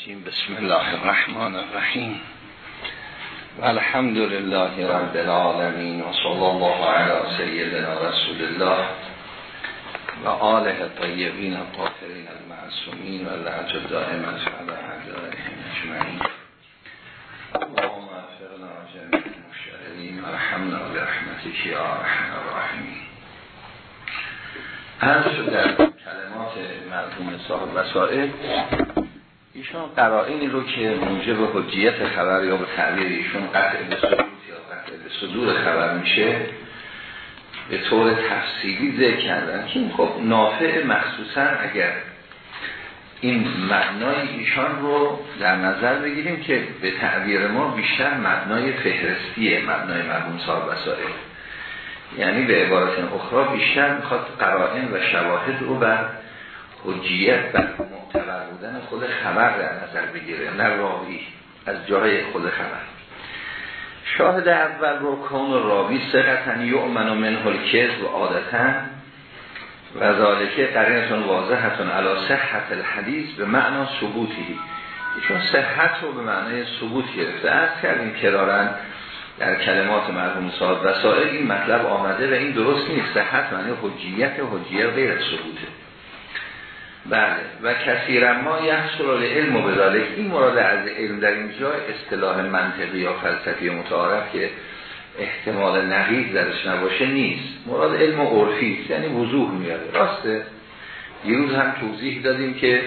الرجیم بسم الله الرحمن الرحیم و الحمد لله رب العالمین و صلی الله علی سیدنا رسول الله و آله طیبین الطاهرین المعصومین و لعج دائمت علی اعدائهم اجمعین. اللهم افرنا جميع المشتغلین و رحمنا برحمتك یا رحمن الرحیمین هر شد در کلمات مرحوم صاحب وسائل ایشون قرائنی رو که موجب حجیت خبر یا به تعبیر ایشون قطع به صدور یا صدور خبر میشه به طور تفصیلی ذکر کردن. که خب نافع مخصوصا اگر این معنای ایشان رو در نظر بگیریم که به تعبیر ما بیشتر معنای فهرستیه معنای مرحوم صاحب وسائل. یعنی به عبارت اخرى بیشتر می‌خواد قرائن و شواهد رو بر حجیت و معتبر بودن خود خبر در نظر بگیره نه راوی از جای خود خبر. شاهد اول رو کون راوی سقطن یؤمن و منه الکذب و عادتا و ذالکه قرینتون واضحتون علا صحت الحدیث به معنا ثبوتی. چون صحت رو به معنی ثبوت گرفته از کردیم که دارن در کلمات مرحوم صاحب وسائل این مطلب آمده و این درست نیست. صحت معنی حجیت حجیت غیر ثبوته. بله. و کثیر ما یحصل علم و بدالک این مراد از علم در اینجا اصطلاح منطقی یا فلسفی متعارف که احتمال نقیض درش نباشه نیست. مراد علم و عرفی یعنی وضوح میاد راسته. روز هم توضیح دادیم که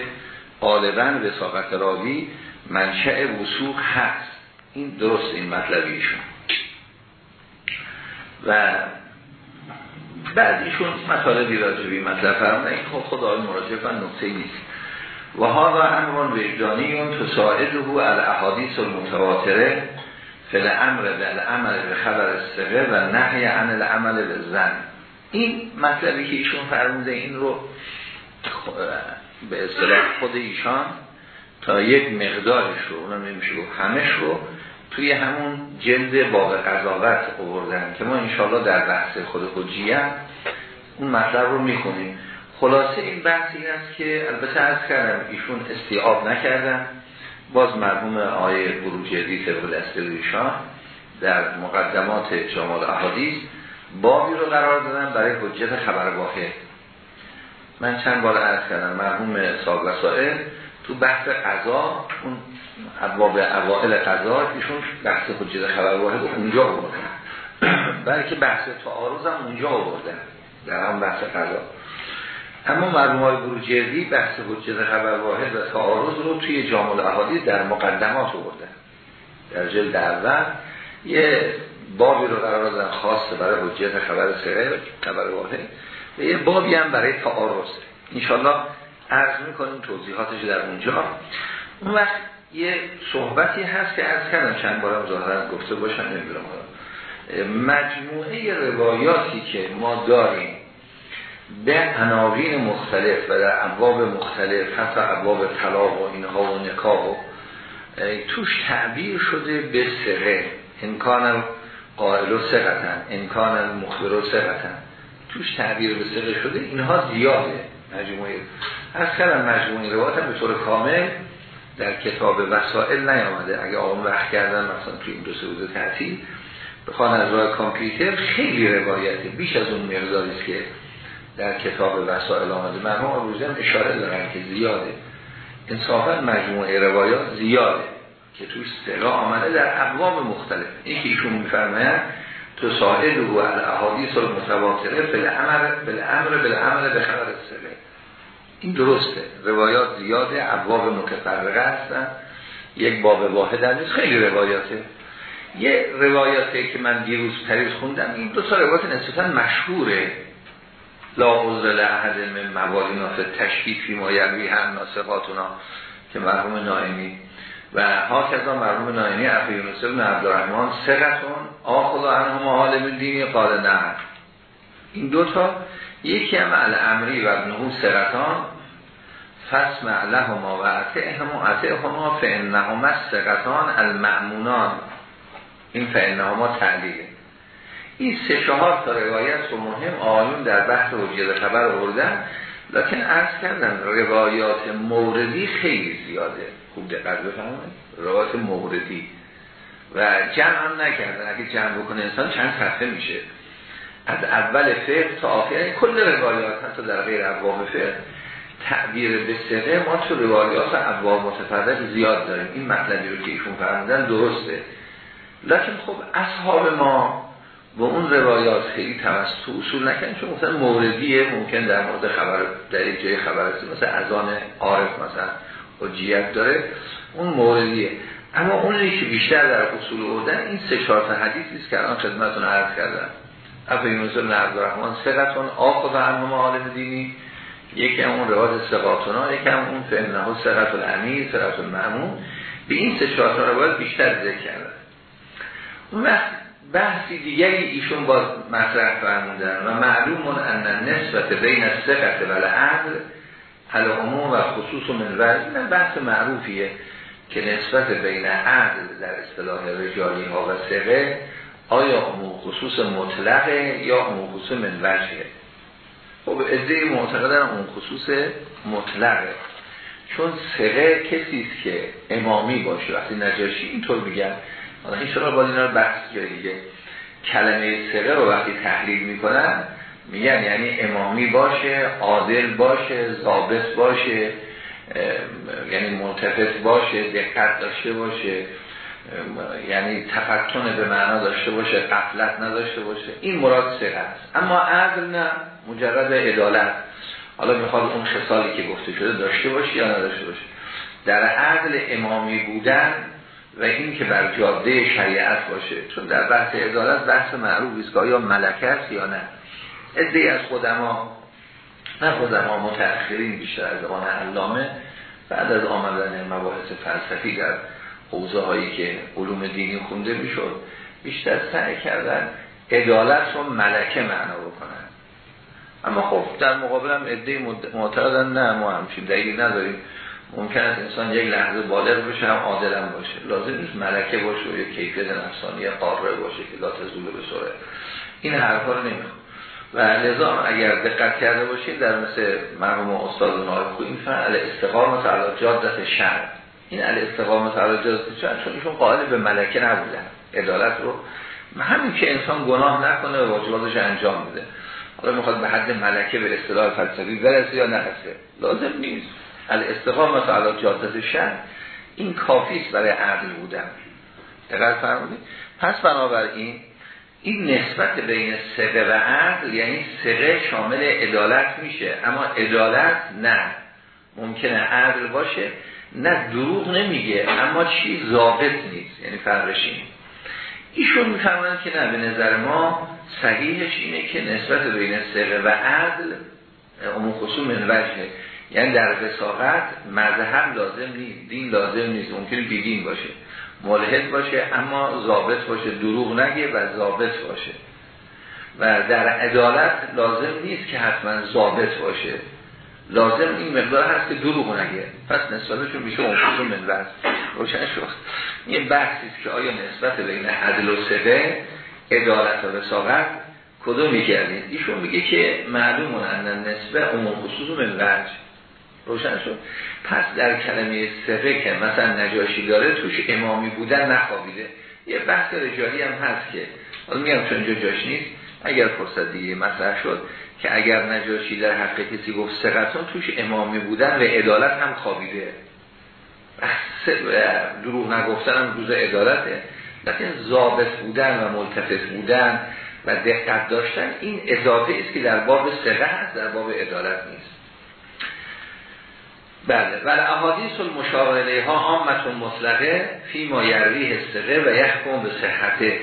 غالبا به ساقت راوی منشأ وسوق هست. این درست این مطلبیشون و بعد ایشون مطالبی راجبی مطلب فرمونه این خود آقای مراجعه و نقطه نیست. و ها و امران وجدانی اون تساعد رو الاحادیث المتواتره فل امر به العمل به خبر استقه و نهی عن العمل به زن این مطلبی که ایشون فرموده این رو به اصطلاح خود ایشان تا یک مقدارش رو اونم نمیشه گفت همش رو توی همون جلد باب قضاوت آوردن که ما انشاءالله در بحث خود حجیت اون مطلب رو می‌کنیم خلاصه این بحث این است که البته از کردم ایشون استیاب نکردن. باز مرحوم آیه بروجردی طبق دسته ایشان در مقدمات جمال احادیث بابی رو قرار دادن برای حجت خبر واحد. من چند بار عرض کردم مرحوم صاحب وسائل تو بحث قضا اون ابواب اوائل قضا ایشون بحث حجت خبر واحد اونجا آوردن. بلکه بحث تعارض هم اونجا آوردن. در هم بحث قضا اما مرحوم های بروجردی بحث حجت خبر واحد و تعارض رو توی جامل احادیث در مقدمات آوردن. در جلد اول یه بابی رو قرار دادن خاص برای حجت خبر سره خبر واحد. و یه بابی هم برای تعارض. انشالله عرض می‌کنیم توضیحاتش در اونجا. اون وقت یه صحبتی هست که از کردم چند بارم ظاهرا گفته باشم نمی‌دونم مجموعه روایاتی که ما داریم به عناوین مختلف و در ابواب مختلف حتی ابواب طلاق و اینها و نکاح و توش تعبیر شده به سره. امکان قائل و سقطن امکان مخبر و سقطن. توش تعبیر به سره شده. اینها زیاده. مجموعه از کردم مجموعه روایت به طور کامل در کتاب وسائل نیامده. اگه آقام وقت کردن مثلا توی این دو سه روز تعطیل بخوان از راه کامپیوتر خیلی روایته. بیش از اون مقداری است که در کتاب وسائل آمده. مرحوم آروزی اشاره دارن که زیاده. انصافا مجموعه روایات زیاده که توی سقا آمده در ابواب مختلف. این که ایشون میفرماید تو سائل و الاحادیث المتواتره بالامر بالامر بالعمل به خبر سقه این درسته. روایات زیاده ابواب متفرقه هستن یک باب واحد نیست خیلی روایاته. یه روایاتی که من دیروز پریز خوندم این دو تا روایات نسبتا مشهوره. لا اوزل احد من موالینا فی تشکیفی ما یروی هم ناسقاتونا که مرحوم نائمی. و ها کذا مرحوم نائمی افی یونس بن عبدالرحمن سقتون آخذ عنه محال من دینی قال نه. این دوتا یکی هم الامری و ابنهو سقتان فسمع لهما و اعتهما اعتهما فانهما سقتان المعمونان این فانهما تعلیله این سه چهار تا روایت رو مهم آیون در بحث حجیت خبر آوردن لکن عرض کردن روایات موردی خیلی زیاده. خوب دقت بفرمایید. روایات موردی. و جمع هم نکردن. اگه جمع بکنه انسان چند صفحه میشه. از اول فقه تا آخر کل روایات حتی در غیر ابواب فقه. تعبیر به سقه ما تو روایات ابواب متفرق زیاد داریم. این مطلبی رو که ایشون فرمودن درسته. لکن خب اصحاب ما با اون روایات خیلی توسط اصول نکنن چون مثلا موردیه ممکن در مورد خبر در جای خبر است مثلا ازان عارف مثلا حجیت داره اون موردیه. اما اونی که بیشتر در اصول اردن این سه چهار تا حدیثی است که الان خدمتتون عرض کردم. ابو یونس بن عبدالرحمن سقتون آخذ عنهم عالم دینی. یکی هم اون روایت سقاتونا یکی هم اون فهمنه سقط الامیر سقط المعمون به این سه چهار بیشتر ذکر کردن. اون وقت بحثی دیگری ایشون باز مطرح فرمودن و معلوم ان نسبت بین الثقه و العدل العموم و خصوص من این بحث معروفیه که نسبت بین عدل در اصطلاح رجالی ها و ثقه آیا عموم خصوص مطلقه یا عموم خصوص من وجهه. خب ادعای معتقدن اون خصوص مطلقه. چون ثقه کسی است که امامی باشه. وقتی نجاشی اینطور میگن. حالا این شما باید اینا رو بحث جای دیگه. کلمه سره رو وقتی تحلیل می‌کنن میگن یعنی امامی باشه عادل باشه ضابط باشه یعنی ملتفت باشه دقت داشته باشه. یعنی تفتن به معنا داشته باشه قفلت نداشته باشه. این مراد سره است. اما عدل نه مجرد عدالت. حالا می‌خواد اون خصالی که گفته شده داشته باشه یا نداشته باشه. در عدل امامی بودن و این که بر جاده شریعت باشه. چون در بحث عدالت بحث معروف است که آیا ملکه است یا نه. ادعی از خودما نه خودما متأخرین بیشتر از آن علامه. بعد از آمدن مباحث فلسفی در حوزه هایی که علوم دینی خونده می‌شد بیشتر سعی کردن عدالت رو ملکه معنا بکنن. اما خب در مقابل هم ادعی معتقدن نه ما همچین دلیل نداریم. ممکن است انسان یک لحظه بالغ بشه هم عادلم باشه. لازم نیست ملکه باشه و یک کیفیت نفسانی قاره باشه که لا تزول به سوره این حرفا رو نمی‌خوام و لذا اگر دقت کرده باشید در مثل مرحوم استاد نایب این فعل استقامت علی جادت شر این علی استقامت علی شر چون ایشون قائل به ملکه نبودن. عدالت رو همین که انسان گناه نکنه و واجباتش انجام بده. حالا می‌خواد به حد ملکه به اصطلاح فلسفی برسه یا نرسه؟ لازم نیست. الاستقامت علی جادت شر این کافی است برای عدل بودن. دقیق فرمودید پس بنابراین این نسبت بین سقه و عدل یعنی سقه شامل عدالت میشه اما عدالت نه. ممکنه عدل باشه نه دروغ نمیگه اما چی؟ ضابط نیست یعنی فرقش این ایشون میفرمایند که نه به نظر ما صحیحش اینه که نسبت بین سقه و عدل عموم خصوم من وجهه یعنی در وساقت مذهب لازم نیست دین لازم نیست ممکنه بیدین باشه ملحد باشه اما ضابط باشه دروغ نگه و ضابط باشه. و در عدالت لازم نیست که حتما ضابط باشه. لازم این مقدار هست که دروغ نگه پس نسبتشون میشه اون من بس روشن شد. این بحثی که آیا نسبت بین عدل و سقه عدالت و وساقت کدوم میگردید؟ ایشون میگه که معلوم ان نسبه عموم خصوص من روشن شد. پس در کلمه سقه که مثلا نجاشی داره توش امامی بودن نخوابیده. یه بحث رجالی هم هست که. حالا میگم چون جاش نیست. اگر فرصت دیگه مطرح شد که اگر نجاشی در حق کسی گفت سقتون توش امامی بودن و عدالت هم خوابیده. دروغ نگفتن هم روز عدالته. لیکن ضابط بودن و ملتفت بودن و دقت داشتن این اضافه است که در باب سقه هست در باب عدالت نیست. بله. ولی احادیث المشار الیها عامت مطلقه فی ما یروی حسقه و یحکم به صحته.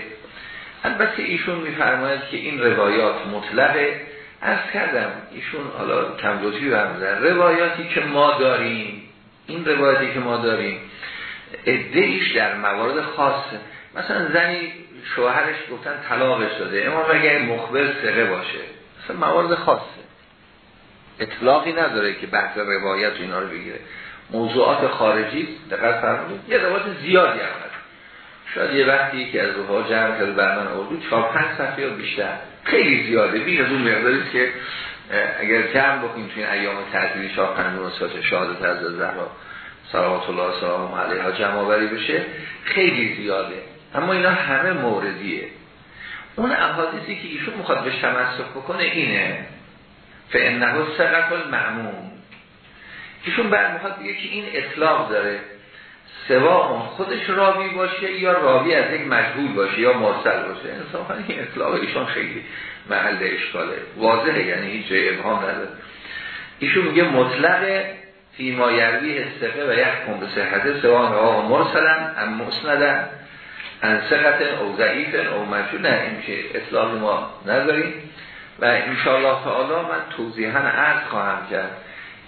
البته ایشون میفرماید که این روایات مطلقه. از کردم ایشون حالا کمدوتی برمزن روایاتی که ما داریم این روایاتی که ما داریم ادهیش در موارد خاصه مثلا زنی شوهرش گفتن طلاقش داده. اما اگر مخبر سقه باشه مثلا موارد خاصه. اطلاقی نداره که بحث روایت اینا رو بگیره. موضوعات خارجی دقیق فرمودید یه روایت زیادی هم هست. شاید یه وقتی که از روها جمع کرده بر من آوردو چهار پنج صفحه یا بیشتر. خیلی زیاده. بین از اون مقداری که اگر جمع بکنیم توی ایام تعطیلی شاه قندون و سات شهادت از زهرا صلوات الله سلام علیها جمع آوری بشه خیلی زیاده. اما اینا همه موردیه. اون احادیثی که ایشون می‌خواد به تمسک بکنه اینه فانه سقط المعموم. ایشون بعد می‌خواد بگه که این اطلاق داره. سوا خودش راوی باشه یا راوی از یک مجهول باشه یا مرسل باشه. انصافا این اطلاق ایشون خیلی محل اشکاله. واضحه یعنی هیچ جای ابهام نداره. ایشون میگه مطلق فی ما یروی استقه و یحکم به صحت سوان راه مرسلن ام مسندن. ان سقط او ضعیف او مجهول نه این که اطلاق ما نداریم. و انشاءالله تعالی من توضیحا عرض خواهم کرد.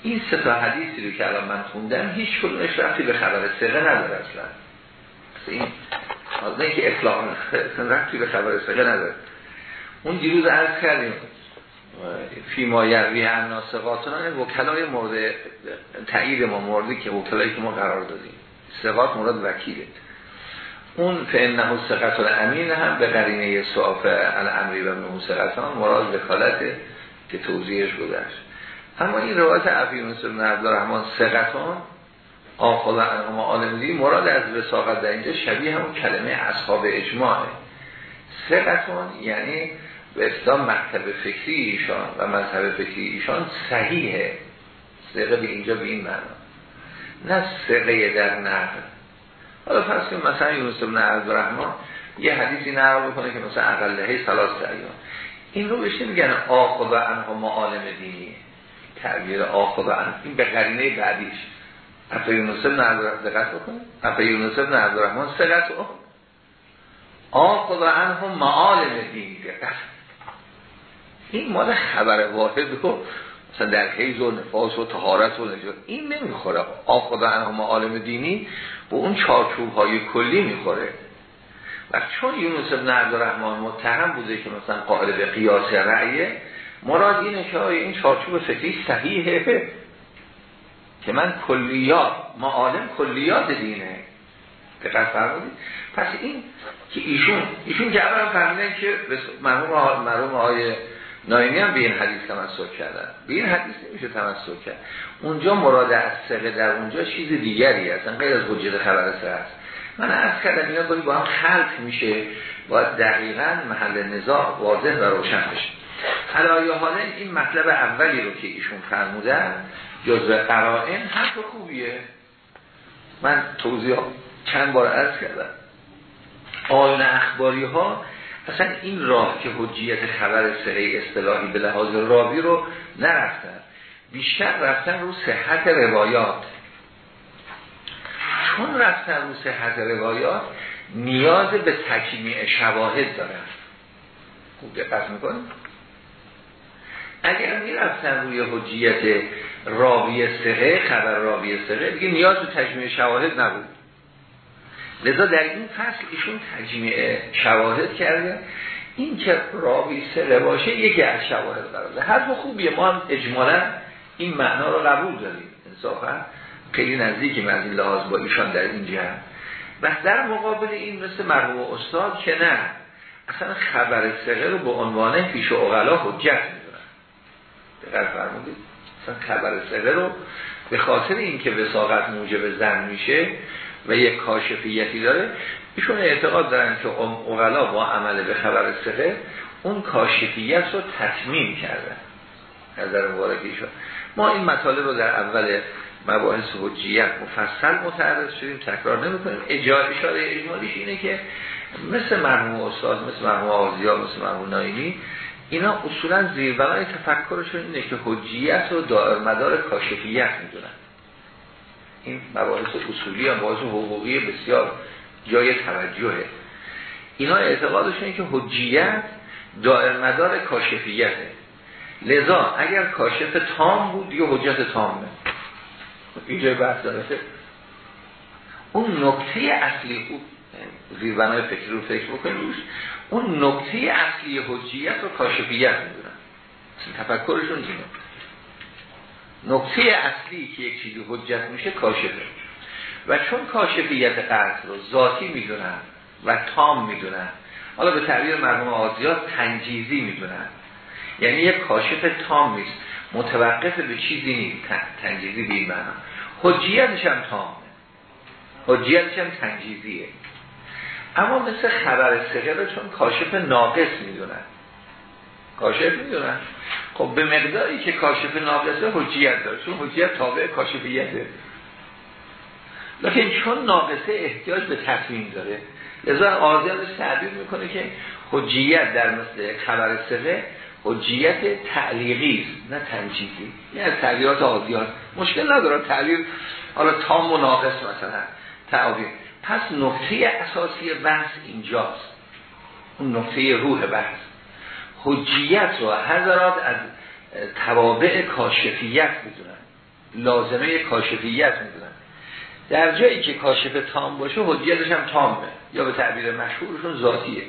این سه تا حدیثی رو که الان من خوندم هیچ کدومش رفتی به خبر سقه نداره اصلا. این نه که اطلاق رفتی به خبر سقه نداره. اون دیروز عرض کردیم فیما یروی الناسقاتان وکلای مورد تایید ما موردی که وکلایی که ما قرار دادیم. سقات مورد وکیله. اون فانه سقط الامین هم به قرینه صعاف الامری و منه سقطان مراد وکالت که توضیحش گذشت. اما این روایت عفی یونس بن عبدالرحمن سقطان آخذ انما عالم مراد از وساقت در اینجا شبیه همون کلمه اصحاب اجماعه. سقطان یعنی به اصلا مکتب فکری ایشان و مذهب فکری ایشان صحیحه. سقه به اینجا به این معنا. نه سقه در نقل. حالا فرض کنیم مثلا یونس بن عبدالرحمن یه حدیثی نقل بکنه که مثلا اقلهی سلاس ایام این رو بشه میگن آخذ انها معالم تعبیر انها این به قرینه بعدیش. افا یونس بن عبدالرحمن دقت بکنه افا یونس بن عبدالرحمن سقط آخذ انها معالم دینی دقت این مال خبر واحد رو مثلا در حیز و نفاس و تهارت و نجات. این نمی‌خوره. آخذ انها معالم دینی به اون چارچوب های کلی می‌خوره. و چون یونس ابن عبدالرحمن متهم بوده که مثلا قائل به قیاس رعیه مراد اینه که این چارچوب فکری صحیحه؟ که من کلیات معالم کلیات دینه. دقت فرمودید؟ پس این که ایشون ایشون که اولا فهمیدن که مرحوم مرحوم آقای نایمی هم به این حدیث تمسک کردن. به این حدیث نمیشه تمسک کرد. اونجا مراد از سقه در اونجا چیز دیگری هست. غیر از حجت خبر سه هست. من از کردم اینا باید با هم خلق میشه. باید دقیقا محل نزاع واضح و روشن بشه. حالا حالا این مطلب اولی رو که ایشون فرمودن جزء قرائن حرف خوبیه. من توضیح چند بار عرض کردم. آیون اخباری ها اصلا این راه که حجیت خبر سره اصطلاحی به لحاظ راوی رو نرفتن. بیشتر رفتن رو صحت روایات. چون رفتن رو صحت روایات نیاز به تکمیع شواهد دارن. خوب دقت می‌کنیم اگر می‌رفتن روی حجیت راوی سقه خبر راوی سقه دیگه نیاز به تجمیع شواهد نبود. لذا در این فصل ایشون تجمیع شواهد کرده. این که راوی سقه باشه یکی از شواهد قرار حرف خوبیه. ما هم اجمالا این معنا رو قبول داریم. انصافا خیلی نزدیکی از این لحاظ با ایشان در این جهت. و در مقابل این مثل مرحوم استاد که نه. اصلا خبر سقه رو به عنوان پیش اغلا حجت دقیق فرمودید. اصلا خبر سقه رو به خاطر اینکه وساقت موجب زن میشه و یک کاشفیتی داره ایشون اعتقاد دارن که اغلا با عمل به خبر سقه اون کاشفیت رو تطمیم کردن نظر مبارکیشون ما این مطالب رو در اول مباحث حجیت مفصل متعرض شدیم تکرار نمی کنیم اشاره اجمالیش اینه که مثل مرحوم استاد مثل مرحوم آزیا مثل مرحوم نایمی اینا اصولا زیربنای تفکرشون اینه که حجیت و دائر مدار کاشفیت می‌دونن. این مباحث اصولی هم مباحث حقوقی بسیار جای توجهه. اینا اعتقادشون که حجیت دائر مدار کاشفیته. لذا اگر کاشف تام بود یا حجت تامه اینجا بحث داره. اون نکته اصلی بود زیربنای فکر رو فکر بکنید اون نکته اصلی حجیت رو کاشفیت می‌دونن. تفکرشون اینه. نکته اصلی که یک چیزی حجت میشه کاشفه. و چون کاشفیت قصد رو ذاتی می‌دونن و تام می‌دونن حالا به تعبیر مرحوم آزیاد تنجیزی می‌دونن. یعنی یک کاشف تام نیست. متوقف به چیزی نیست. تنجیزی به حجیتش هم تام. حجیتش هم تنجیزیه. اما مثل خبر سقه چون کاشف ناقص می‌دونن. کاشف می‌دونن. خب به مقداری که کاشف ناقصه حجیت داره چون حجیت تابع کاشفیته لیکن چون ناقصه احتیاج به تصمیم داره لذا آزیانش تعبیر می‌کنه که حجیت در مثل خبر سقه حجیت تعلیقی است نه تنجیزی. یعنی از تعلیقات آزیان مشکل نداره تعلیق حالا تام و ناقص مثلا تعبیر پس نقطه اساسی بحث اینجاست. اون نقطه روح بحث. حجیت رو حضرات از توابع کاشفیت می‌دونن. لازمه کاشفیت می‌دونن. در جایی که کاشف تام باشه حجیتش هم تامه. یا به تعبیر مشهورشون ذاتیه.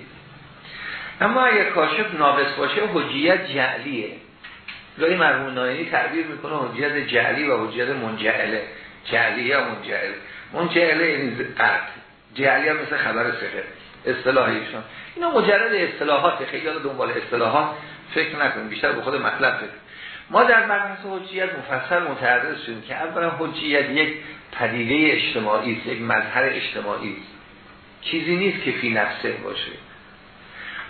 اما اگر کاشف ناقص باشه حجیت جعلیه. گاهی مرمون تعبیر می‌کنه حجیت جعلی و حجیت منجعله. جعلی یا منجعله منجعله یعنی قرد جعلی هم مثل خبر سخه اصطلاحیشون اینا مجرد اصطلاحات خیلی دنبال اصطلاحات فکر نکنیم بیشتر به خود مطلب فکر ما در مبحث حجیت مفصل متعرض شدیم که اولا حجیت یک پدیده اجتماعی است یک مظهر اجتماعی است. چیزی نیست که فی نفسه باشه.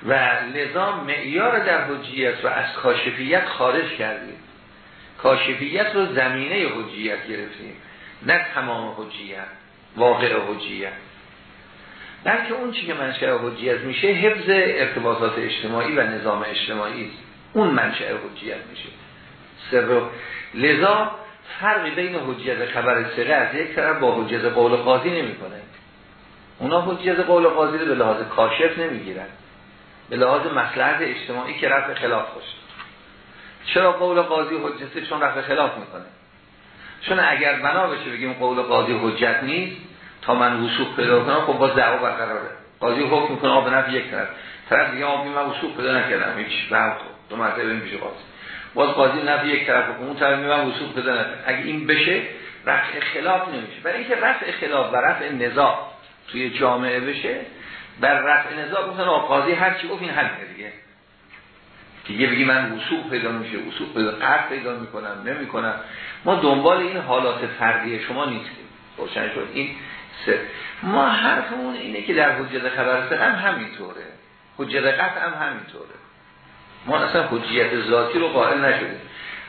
و لذا معیار در حجیت رو از کاشفیت خارج کردیم. کاشفیت رو زمینه حجیت گرفتیم. نه تمام حجیت واقع حجیت. بلکه اون چی که منشأ حجیت میشه حفظ ارتباطات اجتماعی و نظام اجتماعی است. اون منشأ حجیت میشه. سر لذا فرقی بین حجیت خبر سره از یک طرف با حجیت قول قاضی نمی‌کنه. اونا حجیت قول قاضی رو به لحاظ کاشف نمی‌گیرن. به لحاظ مصلحت اجتماعی که رفع خلاف باشه. چرا قول قاضی حجته چون رفع خلاف می‌کنه؟ چون اگر بنا بشه بگیم قول قاضی حجت نیست تا من وسوق پیدا کنم خب باز دعوا برقراره. قاضی حکم می‌کنه آب نفی یک طرف. طرف دیگه آبی من وسوق پیدا نکردم هیچ خب دو مرتبه میشه قاضی. باز قاضی نفی یک طرف حکم اون طرف من وسوق پیدا نکردم. اگه این بشه رفع خلاف نمیشه. برای اینکه رفع خلاف و رفع نزاع توی جامعه بشه بر رفع نزاع گفتن قاضی هر چی گفت این حل دیگه. دیگه بگی من وسوق پیدا میشه وسوق پیدا قرد پیدا می‌کنم نمی‌کنم. ما دنبال این حالات فردی شما نیستیم. روشن شد. این سه ما حرفمون اینه که در حجت خبر هم همینطوره. حجت قطع هم همینطوره. ما اصلا حجیت ذاتی رو قائل نشده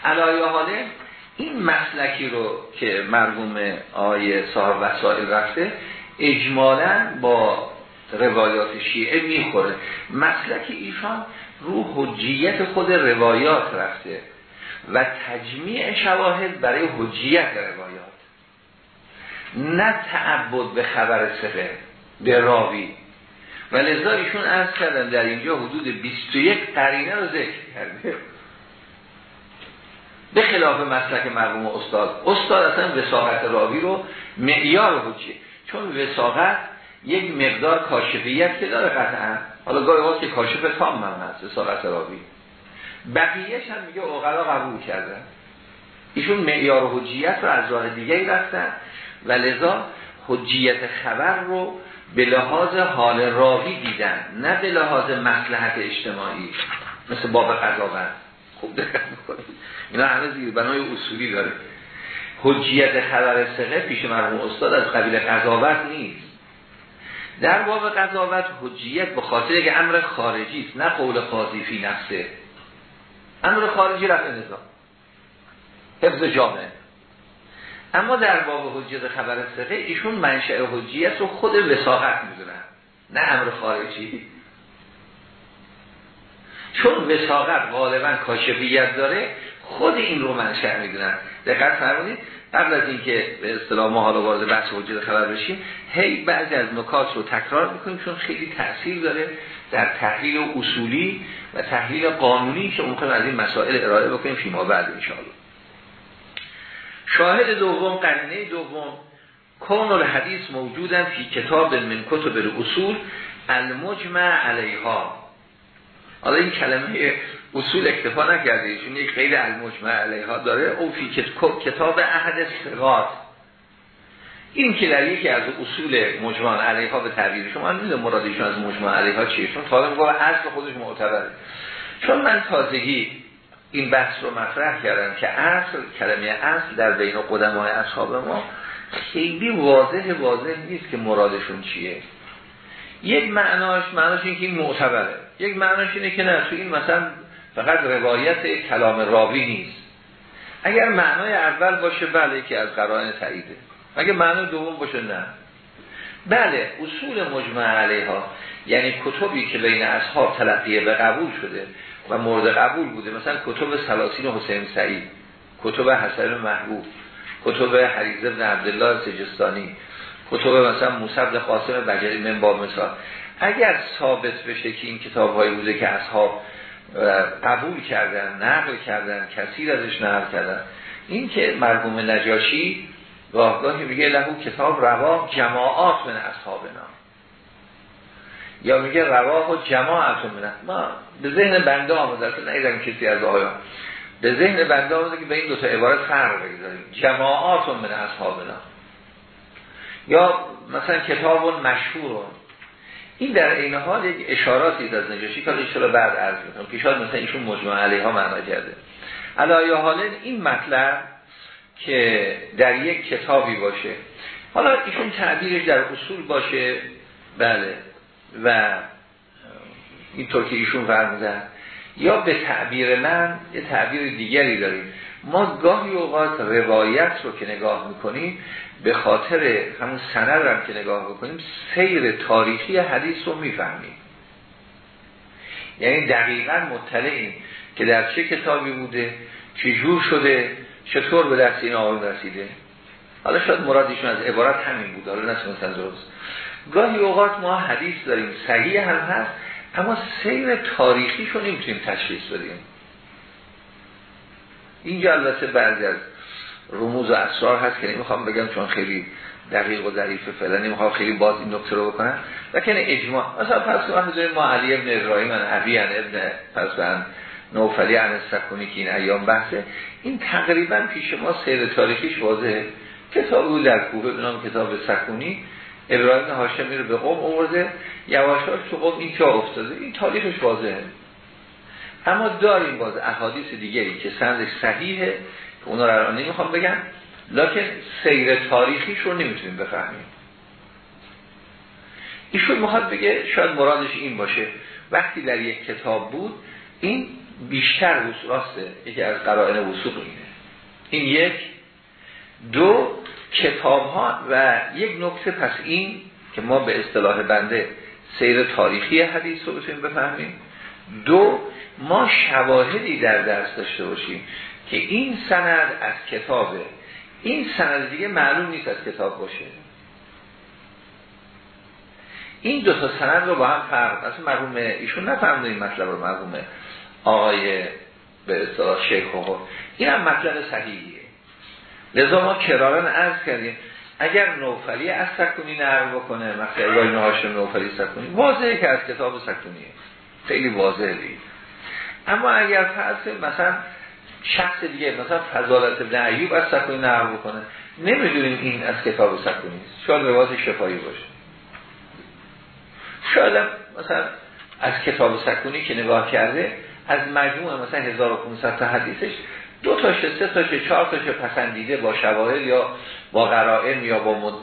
علایه حاله این مسلکی رو که مرحوم آیه صاحب وسائل رفته اجمالا با روایات شیعه می‌خوره. مسلک ایشان رو حجیت خود روایات رفته و تجمیع شواهد برای حجیت روایات. نه تعبد به خبر سفه به راوی. و لذا ایشون ارز کردن در اینجا حدود 21 قرینه رو ذکر کرده. به خلاف مسلک مرحوم استاد استاد اصلا وساقت راوی رو معیار حجیه. چون وساقت یک مقدار کاشفیت که داره قطعا. حالا گاهی که کاشف تام من هست راوی بقیهش هم میگه اوقلا قبول کردن ایشون معیار حجیت رو از راه دیگه رفتن و لذا حجیت خبر رو به لحاظ حال راوی دیدن نه به لحاظ مسلحت اجتماعی. مثل باب قضاوت. خوب دقت می‌کنید اینا همه زیر بنای اصولی داره. حجیت خبر سقه پیش مرحوم استاد از قبیل قضاوت نیست. در باب قضاوت حجیت به خاطر که امر خارجی است نه قول قاضی فی نفسه. امر خارجی رفع نظام. حفظ جامعه. اما در باب حجیت خبر سقه ایشون منشأ حجیت رو خود وساقت می‌دونن. نه امر خارجی. چون وساقت غالبا کاشفیت داره خود این رو منشأ می‌دونن. دقت فرمودید؟ قبل از اینکه به اصطلاح ما حالا وارد بحث حجیت خبر بشیم هی بعضی از نکات رو تکرار می‌کنیم چون خیلی تاثیر داره در تحلیل اصولی و تحلیل قانونی که اون از این مسائل ارائه بکنیم فیما بعد انشاءالله. شاهد دوم قرنه دوم کون الحدیث موجودن فی کتاب من کتب اصول المجمع علیها. حالا این کلمه اصول اکتفا نکرده چون یک غیر المجمع علیها داره. او فی کتاب احد سقات این که در یکی از اصول مجمع علیها به تعبیر شما نمی‌دونم مرادشون از مجمع علیها چیه چون طالب میگه اصل خودش معتبره. چون من تازگی این بحث رو مطرح کردن که اصل کلمه اصل در بین قدمای اصحاب ما خیلی واضح واضح نیست که مرادشون چیه. یک معناش معناش این که این معتبره. یک معناش اینه که نه تو این مثلا فقط روایت کلام راوی نیست. اگر معنای اول باشه بله که از قرائن تاییده اگر معنای دوم باشه؟ نه. بله اصول مجمع علیها یعنی کتبی که بین اصحاب تلقیه به قبول شده و مورد قبول بوده مثلا کتب سلاسین حسین سعید کتب حسن محبوب کتب حریز ابن عبدالله سجستانی کتب مثلا موسیب قاسم بجری من با مثال. اگر ثابت بشه که این کتاب های بوده که اصحاب قبول کردن نقل کردن کثیر ازش نقل کردن. این که مرحوم نجاشی گاهگاهی میگه لهو کتاب روا جماعات من اصحابنا یا میگه رواه و جماعت من ما به ذهن بنده آمده نیدم کسی از آیا به ذهن بنده آمده که به این دو تا عبارت فرق بگذاریم. جماعات من اصحابنا یا مثلا کتاب مشهور این در این حال یک اشاراتی از نجاشی که ایشون بعد عرض می‌کنم که شاید مثلا ایشون مجموعه علیها معنا کرده. علایه حال این مطلب که در یک کتابی باشه. حالا ایشون تعبیرش در اصول باشه. بله. و اینطور که ایشون فرمودن. یا به تعبیر من یه تعبیر دیگری داریم. ما گاهی اوقات روایت رو که نگاه می‌کنیم به خاطر همون سند هم که نگاه بکنیم سیر تاریخی حدیث رو می‌فهمیم. یعنی دقیقا مطلعیم که در چه کتابی بوده جور شده چطور به دست این آقایون رسیده. حالا شاید مرادیشون از عبارت همین بود حالا نتونستن درست. گاهی اوقات ما حدیث داریم صحیح هم هست اما سیر تاریخی رو نمی‌تونیم تشخیص بدیم. اینجا البته بعضی از رموز و اسرار هست که نمی‌خوام بگم چون خیلی دقیق و ظریفه فعلا نمی‌خوام خیلی باز این نکته رو بکنم لکن اجماع. مثلا پس ما علی ابن ابراهیم عبی ابن پس نوفلی عن سکونی که این ایام بحثه این تقریبا پیش ما سیر تاریخیش واضحه. کتاب او در کوه بنام کتاب سکونی ابراهیم هاشمی رو به قوم آورده یواشاش تو قوم این که افتاده. این تاریخش واضحه. اما داریم باز احادیث دیگری که سندش صحیحه که اونا رو نمی‌خوام بگم لکن سیر تاریخیش رو نمی‌تونیم بفهمیم. ایشون می‌خواد بگه شاید مرادش این باشه وقتی در یک کتاب بود این بیشتر راسته یکی از قرائن وصول اینه. این یک. دو کتاب ها و یک نکته پس این که ما به اصطلاح بنده سیر تاریخی حدیث رو بفهمیم. دو ما شواهدی در دست داشته باشیم که این سند از کتابه. این سند دیگه معلوم نیست از کتاب باشه. این دو تا سند رو با هم فرق اصلا مرحوم ایشون نفهمده این مطلب رو مرحوم آقای به اصطلاح شیخ این هم مطلب صحیحیه. لذا ما کرارن عرض کردیم اگر نوفلی از سکونی نرم بکنه مثلا هاشم نوفلی سکونی واضحه که از کتاب سکونیه. خیلی واضحه اما اگر فرض مثلا شخص دیگه مثلا فضالت ابن عیوب از سکونی نرم بکنه نمی‌دونیم این از کتاب سکونی است. شاید روایت شفایی باشه. شاید مثلا از کتاب سکونی که نگاه کرده از مجموع مثلا 1500 تا حدیثش دو تا سه تا چهار تا پسندیده با شواهد یا با قرائن یا با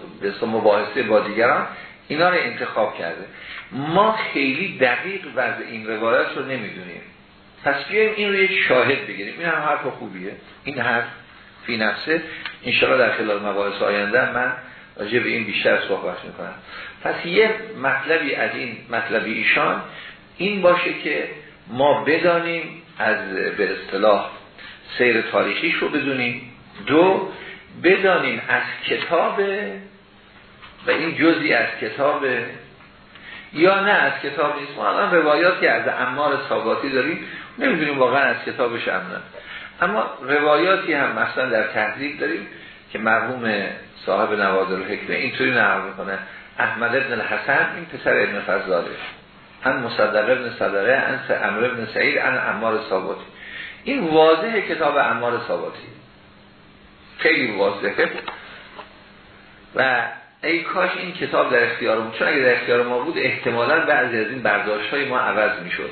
مباحثه با دیگران اینا رو انتخاب کرده. ما خیلی دقیق وضع این روایت رو نمی‌دونیم. پس بیایم این رو یک شاهد بگیریم. این هم حرف خوبیه. این حرف فی نفسه. انشاءالله در خلال مباحث آینده من راجع به این بیشتر صحبت می‌کنم. پس یه مطلبی از این مطلبی ایشان این باشه که ما بدانیم از به اصطلاح سیر تاریخیش رو بدونیم. دو بدانیم از کتاب و این جزی از کتاب یا نه از کتاب نیست. ما الان روایاتی از امار ساباتی داریم. نمی‌دونیم واقعا از کتابش هم نه. اما روایاتی هم مثلا در تحضیب داریم که مرحوم صاحب نوادر حکمه اینطوری نقل می‌کنه. احمد ابن الحسن این پسر ابن فضاله. ان مصدق ابن صدقه ان امر ابن سعید ان امار ثابتی این واضح کتاب امار ثابتی خیلی واضحه. و ای کاش این کتاب در اختیار ما چون اگه در اختیار ما بود احتمالا بعضی از این برداشت های ما عوض می‌شد.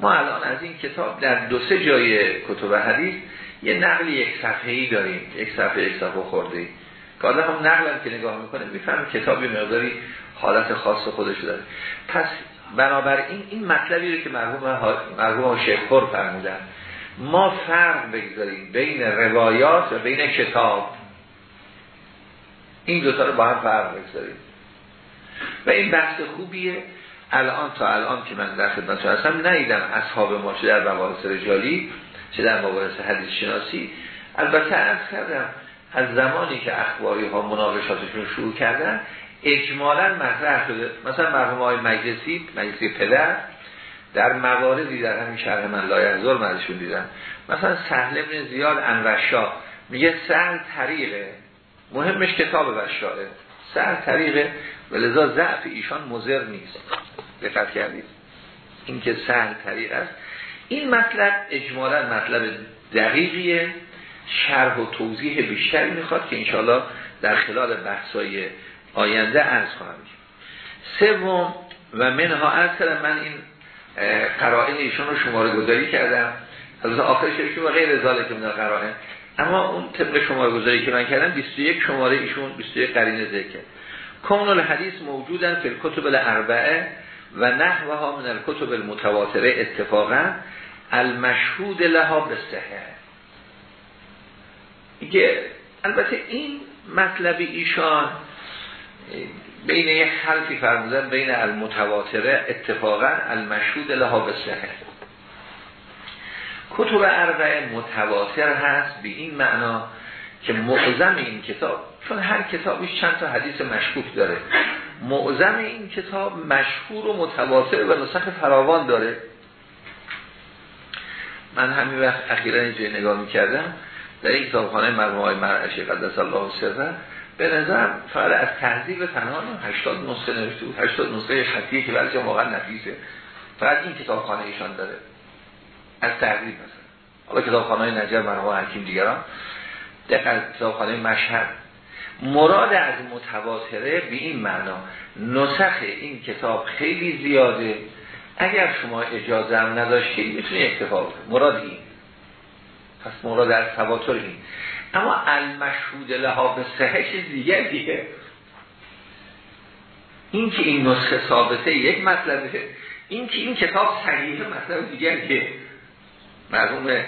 ما الان از این کتاب در دو سه جای کتب حدیث یه نقل یک صفحه ای داریم. یک صفحه یک صفحه خورده ای که آدم هم که نگاه می‌کنه میفهم کتابی مقداری حالت خاص خودش داره. پس بنابراین این مطلبی رو که مرحوم مرحوم شیخ فرمودن ما فرق بگذاریم بین روایات و بین کتاب. این دوتا رو با هم فرق بگذاریم و این بحث خوبیه. الان تا الان که من در خدمت هستم ندیدم اصحاب ما چه در مباحث رجالی چه در مباحث حدیث شناسی. البته از کردم از زمانی که اخباری ها مناقشاتشون شروع کردن اجمالا مطرح شده. مثلا مرحوم های مجلسی مجلسی پدر در مواردی در همین شرح من لایحضر مدشون دیدن مثلا سهل ابن زیاد انوشا میگه سهل طریقه. مهمش کتاب وشاره سهل طریقه و لذا ضعف ایشان مزر نیست. دقت کردید. این که سهل طریق است. این مطلب اجمالا مطلب دقیقیه. شرح و توضیح بیشتری می‌خواد که انشاءالله در خلال بحثای آینده ارز خواهم سوم و منها از من این قرائن ایشون رو شماره گذاری کردم از آخرش و غیر ازاله که من قرائن اما اون طبق شماره گذاری که من کردم 21 شماره ایشون 21 قرینه ذکر. کون الحدیث موجودن فی الکتب الاربعه و نحوها من الکتب المتواتره اتفاقا المشهود لها به که البته این مطلب ایشان بین یک حرفی فرمودن بین المتواتره اتفاقا المشهود لها به کتب اربعه متواتر هست به این معنا که معظم این کتاب چون هر کتابیش چند تا حدیث مشکوک داره. معظم این کتاب مشهور و متواتر و نسخ فراوان داره. من همین وقت اخیرا اینجا نگاه می‌کردم در این کتابخانه مرموم های قدس الله سره به نظر فعلا از تهذیب تنها 80 نسخه نوشته بود 80 نسخه خطیه که بلکه واقعا نفیسه فقط این کتابخانه ایشان داره. از تهذیب مثلا. حالا کتابخانه های نجر مرموم حکیم دیگران. دقیق کتابخانه مشهد. مراد از متواتره به این معنا نسخ این کتاب خیلی زیاده. اگر شما اجازه هم نداشتید می‌تونی اکتفا مراد این. پس مراد از تواتر این. اما المشهود لها به صحه دیگر دیگه این که این نسخه ثابته یک مطلبه. این که این کتاب صحیحه مطلب دیگریه مرحوم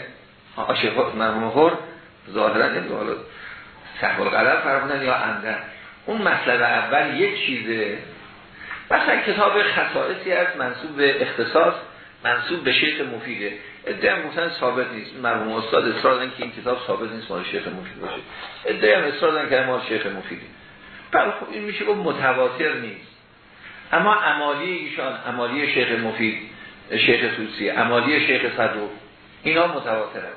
آشق مرحوم خور ظاهرا حالا سهل قدر فرمودن یا عمدن اون مطلب اول یک چیزه. مثلا کتاب خصائصی از منصوب به اختصاص منصوب به شیخ مفیده. ادعا گفتن ثابت نیست. مرحوم استاد اصرار که این کتاب ثابت نیست مال شیخ مفید باشه. ادعا اصرار دارن که مال شیخ مفیده. بله خب این میشه گفت متواتر نیست. اما عمالی ایشان عمالی شیخ مفید شیخ توسی عمالی شیخ صدوق اینا متواتره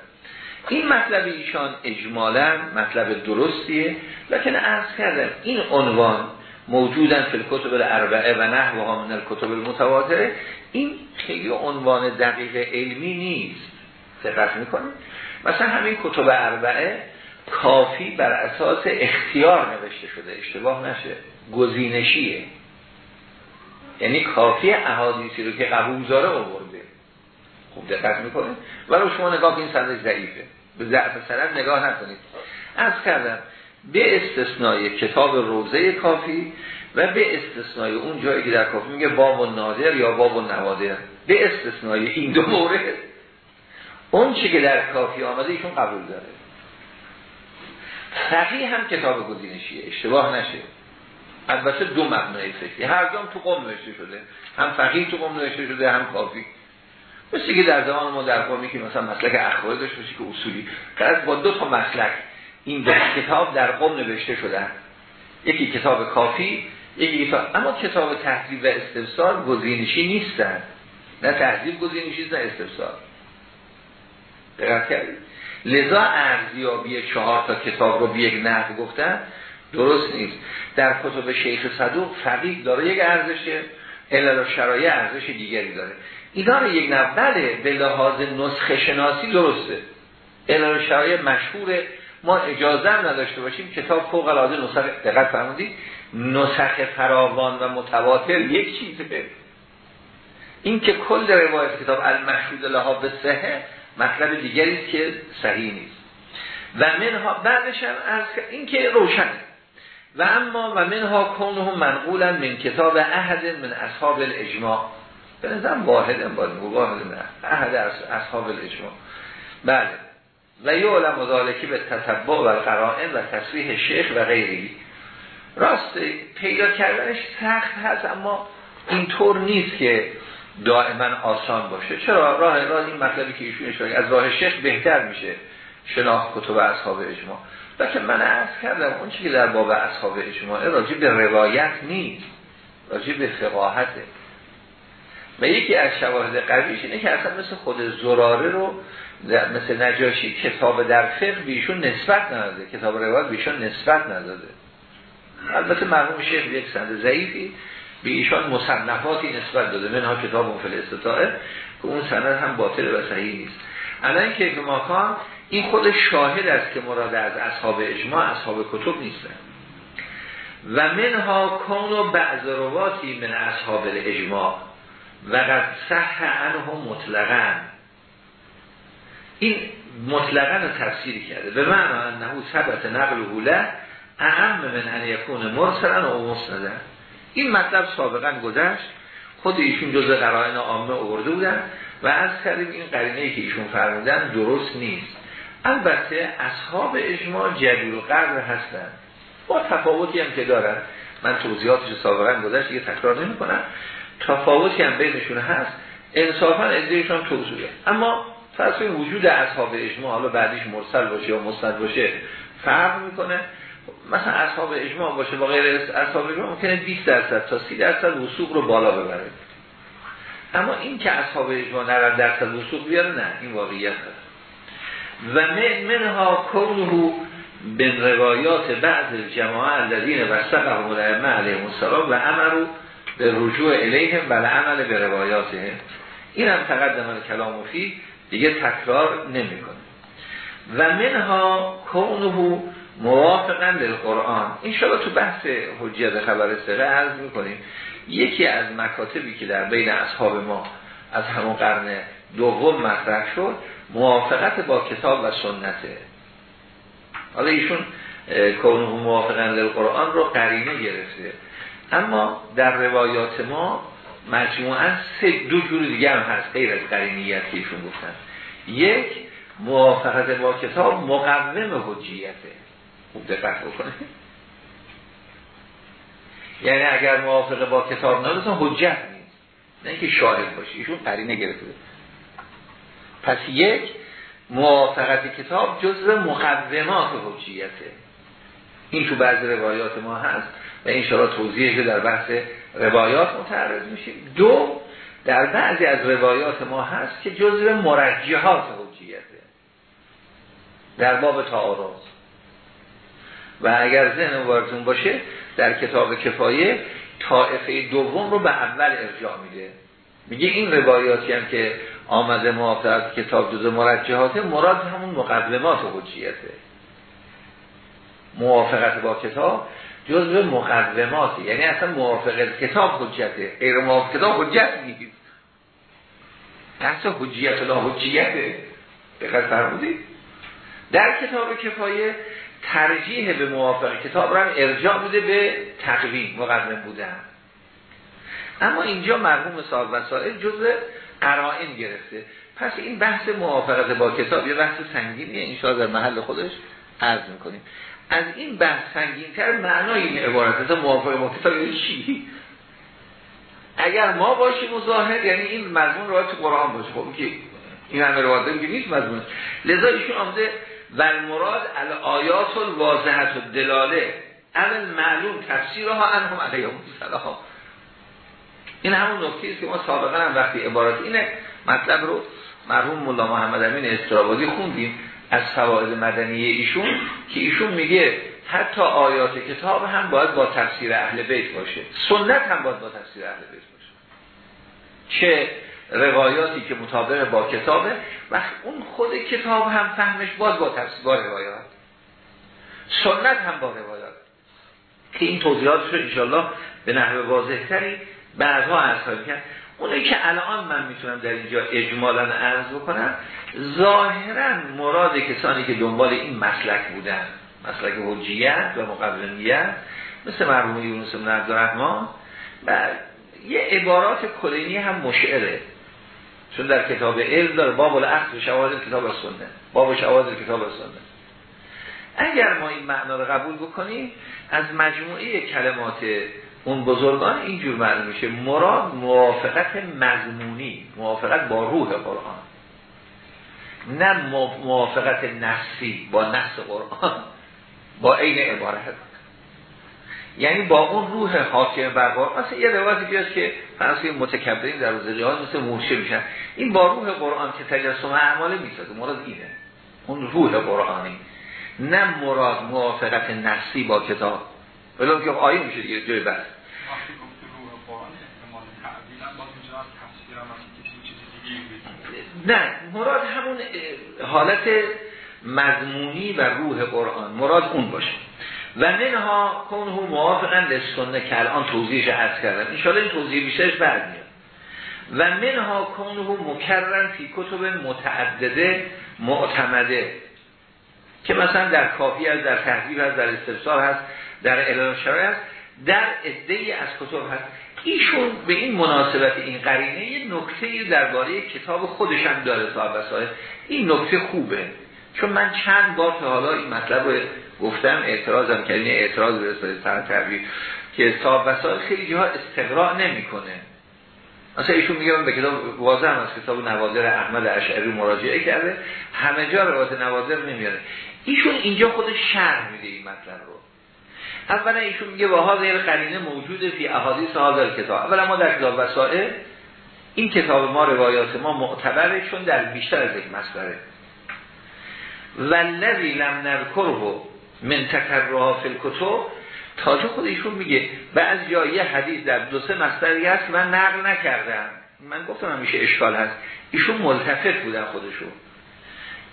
این مطلب ایشان اجمالا مطلب درستیه لکن عرض کردم این عنوان موجودن فی الکتب الاربعه و نحوها من الکتب المتواتره این خیلی عنوان دقیق علمی نیست. دقت می‌کنید مثلا همین کتب اربعه کافی بر اساس اختیار نوشته شده. اشتباه نشه. گزینشیه. یعنی کافی احادیثی رو که قبول داره آورده. خوب دقت می‌کنید ولی شما نگاه این سندش ضعیفه. به ضعف سند نگاه نکنید. از کردم به استثنای کتاب روزه کافی و به استثنای اون جایی که در کافی میگه باب و نادر یا باب و نوادر. به استثنای این دو مورد. اون چی که در کافی آمده ایشون قبول داره. فقیه هم کتاب گزینشیه. اشتباه نشه. البته دو مبنای فقهی هر جام تو قوم نوشته شده. هم فقیه تو قوم نوشته شده هم کافی. مثل که در زمان ما در قومی که مثلا مسلک اخوای داشت که اصولی که با دو تا مسلک این دو کتاب در قوم نوشته شدن. یکی کتاب کافی یکی کتاب اما کتاب تحضیب و استفسار گزینشی نیستن. نه تحضیب گزینشی نه استفسار. دقت کردید. لذا ارزیابی چهار تا کتاب رو به یک نحو گفتن درست نیست. در کتب شیخ صدوق فقیه داره یک ارزشه علل شرایع ارزش دیگری داره. اینا رو یک بله به لحاظ نسخه شناسی درسته. علل شرایع مشهور ما اجازه هم نداشته باشیم کتاب فوق العاده نسخ دقت فرمودید نسخ فراوان و متواتر یک چیزه. این که کل روایت کتاب المشهود لها به صحه مطلب دیگری که صحیح نیست. و منها بعدش هم از این که روشنه. و اما و منها کونه منقولا من کتاب احد من اصحاب الاجماع. به نظرم واحد باید واحد نه. احد اصحاب الاجماع. بله. و یه علم ذالکی به تتبع و قرائن و تصریح شیخ و غیری راست پیدا کردنش سخت هست اما اینطور نیست که دائما آسان باشه. چرا؟ راه راه این مطلبی که ایشون اشاره از راه شیخ بهتر میشه شناخت کتب اصحاب اجماع. که من عرض کردم اون چیزی که در باب اصحاب اجماع راجع به روایت نیست. راجع به فقاهته. و یکی از شواهد قویش اینه که اصلا مثل خود زراره رو مثل نجاشی کتاب در فقه بیشون نسبت نداده. کتاب روایت بیشون نسبت نداده. البته مرحوم شیخ یک سند ضعیفی به ایشان مصنفاتی نسبت داده. منها کتاب اون استطاعه که اون سند هم باطل و صحیح نیست. الان که ماکان این خود شاهد است که مراد از اصحاب اجماع اصحاب کتب نیستن و منها کون و بعض رواتی من اصحاب اجماع. و قد صح عنه مطلقا. این مطلقا تفسیر کرده. به معنی انه ثبت نقل حوله اهم من ان یکون مرسلا و مسندن این مطلب سابقا گذشت. خود ایشون جز قرائن عامه آورده بودن و از کردیم این قرینه که ایشون فرمودن درست نیست. البته اصحاب اجماع جدول و قرر هستن. با تفاوتی هم که دارن. من توضیحاتش سابقا گذشت. دیگه تکرار نمی کنم تفاوتی هم بینشون هست انصافا ادهشون توضیحه. اما فرض وجود اصحاب اجماع حالا بعدیش مرسل باشه یا مستد باشه فرق می‌کنه. مثلا اصحاب اجماع باشه با غیر اصحاب اجماع ممکنه 20 درصد تا 30 درصد وسوق رو بالا ببره. اما این که اصحاب اجماع 90 درصد وسوق بیاره نه این واقعیت هست. و منها کونه به روایات بعض جماعه الذین وسقهم الائمه علیهم السلام و امرو به رجوع الیهم و عمل به روایاتهم. این هم تقدم کلام فی دیگه تکرار نمی‌کنه. و منها کونه موافقا قرآن این تو بحث حجیت خبر سره عرض می‌کنیم. یکی از مکاتبی که در بین اصحاب ما از همون قرن دوم مطرح شد موافقت با کتاب و سنته. حالا ایشون کونه موافقا قرآن رو قرینه گرفته. اما در روایات ما مجموعا سه دو جور دیگه هم هست غیر از قرینیت که ایشون گفتن. یک موافقت با کتاب مقوم حجیته. خوب دقت بکنه. یعنی اگر موافقه با کتاب نداشتن حجت نیست. نه اینکه شاهد باشه ایشون قرینه گرفته پس یک موافقت کتاب جزء مقدمات حجیته. این تو بعض روایات ما هست. و این شرا توضیحش در بحث روایات متعرض میشیم. دو در بعضی از روایات ما هست که جزء مرجحات حجیته در باب تعارض. و اگر ذهن وارتون باشه در کتاب کفایه طائفه دوم رو به اول ارجاع میده. میگه این روایاتی هم که آمده موافقت کتاب جزء مرجحات مراد همون مقدمات حجیته. موافقت با کتاب. جزء مقدماتی یعنی اصلا موافقت کتاب حجته. غیر موافقت کتاب حجت نیست. بحث حجیت لا حجیته. دقت فرمودید در کتاب کفایه ترجیح به موافق کتاب را ارجاع بوده به تقویم مقدم بودن. اما اینجا مرحوم صاحب وسائل جزء قرائن گرفته. پس این بحث موافقت با کتاب یه بحث سنگینیه. این در محل خودش عرض می‌کنیم. از این بحث سنگینتر معنای این عبارت با کتاب یعنی چی؟ اگر ما باشیم مظاهر یعنی این مضمون روایت تو قرآن باشه. خب که این همه روایت که نیست مضمون. لذا ایشون آمده و المراد الایات الواضحه دلاله اول معلوم تفسیرها انهم علیهم السلام. این همون نکته است که ما سابقا هم وقتی عبارت اینه مطلب رو مرحوم مولا محمد امین استرابادی خوندیم. از فواید مدنی ایشون که ایشون میگه حتی آیات کتاب هم باید با تفسیر اهل بیت باشه. سنت هم باید با تفسیر اهل بیت باشه. چه روایاتی که مطابق با کتابه و اون خود کتاب هم فهمش باز با تفسیر با روایات. سنت هم با روایات. که این توضیحاتش رو انشاءالله به نحو واضح تری بعدها ارز کرد. اونایی که الان من می‌تونم در اینجا اجمالا عرض بکنم ظاهرا مراد کسانی که دنبال این مسلک بودن مسلک حجیت و مقبلنیت مثل مرحوم یونس بن عبدالرحمن و یه عبارات کلینی هم مشعره. چون در کتاب علم داره باب و شواهد کتاب سنه باب شواهد کتاب سنه اگر ما این معنا رو قبول بکنیم از مجموعه کلمات اون بزرگان اینجور معلوم میشه. مراد موافقت مضمونی موافقت با روح قرآن. نه موافقت نفسی با نفس قرآن با عین عبارت. یعنی با اون روح حاکم بر قرآن. مثلا یه روایتی بیاد که فرض متکبرین در روز مثل مورچه میشن. این با روح قرآن که تجسم اعمال می‌سازه. مراد اینه. اون روح قرآنی. نه مراد موافقت نفسی با کتاب. ولی که آیه میشه دیگه جای بعد نه مراد همون حالت مضمونی و روح قرآن. مراد اون باشه. و منها کنه موافقا لسنه که الان توضیحش عرض کردن انشاءالله این توضیح بیشترش برمیاد و منها کنه مکررن فی کتب متعدده معتمده که مثلا در کافی هست در تحضیب هست در استفسار هست در اعلان شرع هست در ادهی از کتب هست. ایشون به این مناسبت این قرینه یه نکته درباره کتاب خودش هم داره صاحب وسائل. این نکته خوبه. چون من چند بار تا حالا این مطلب رو گفتم اعتراضم کردین اعتراض به سر تعبیر که صاحب وسائل خیلی جاها استقراء نمی‌کنه. مثلا ایشون میگه به کتاب واضح هم از کتاب نوادر احمد اشعری مراجعه کرده. همه جا روایت نوادر نمیاره. ایشون اینجا خودش شرح میده این مطلب رو. اولا ایشون میگه واها غیر قرینه موجود فی احادیث حاضر کتاب اولا ما در کتاب وسائل این کتاب ما روایات ما معتبره چون در بیشتر از یک مصدره. والذی لم نذکره من تکررها فی الکتب تاجه خود ایشون میگه بعض جایی حدیث در دو سه مصدری هست و نقل نکردن. من گفتم همیشه اشکال هست. ایشون ملتفت بودن خودشون.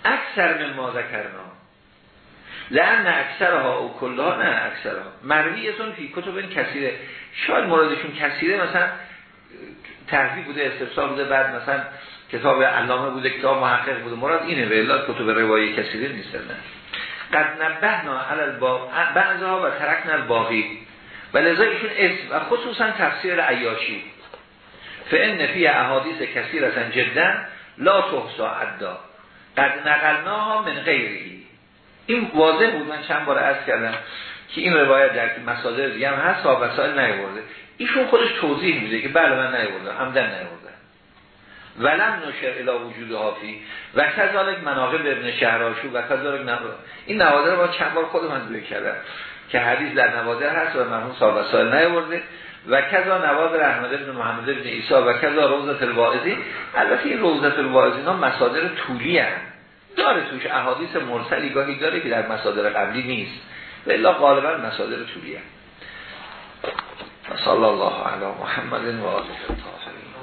اکثر من ما ذکرنا. لعن اکثرها او کلها نه اکثرها. مرویتون فی کتب کثیره. شاید مرادشون کثیره مثلا تحریف بوده استفسار بوده بعد مثلا کتاب علامه بوده کتاب محقق بوده. مراد اینه به الا کتب روایی کثیره نیست. نه قد نبهنا علی الباب بعضها و ترکنا الباقی. و لذا ایشون اسم و خصوصا تفسیر عیاشی. فان فی احادیث کثیر جدا لا تحصا عدا. قد نقلناها من غیری این واضح بود من چند بار عرض کردم که این روایت در مصادر دیگه هم هست صاحب وسائل نیورده ایشون خودش توضیح میده که بله من نیورده همدن نیورده ولم نشر الى وجود حافی و کذالک مناقب ابن شهراشو و کذالک نوادر این نوادر با چند بار خود من دوی کردم که حدیث در نوادر هست و مرحوم صاحب وسائل نیورده و کذا نوادر احمد ابن محمد ابن عیسی و کذا روزت الواعظی البته این روزت الواعظی ها مصادر طولی هست داره توش احادیث مرسلی گاهی داره که در مصادر قبلی نیست. و الا غالبا مصادر طولی هم صلی الله علی محمد و آله الطاهرین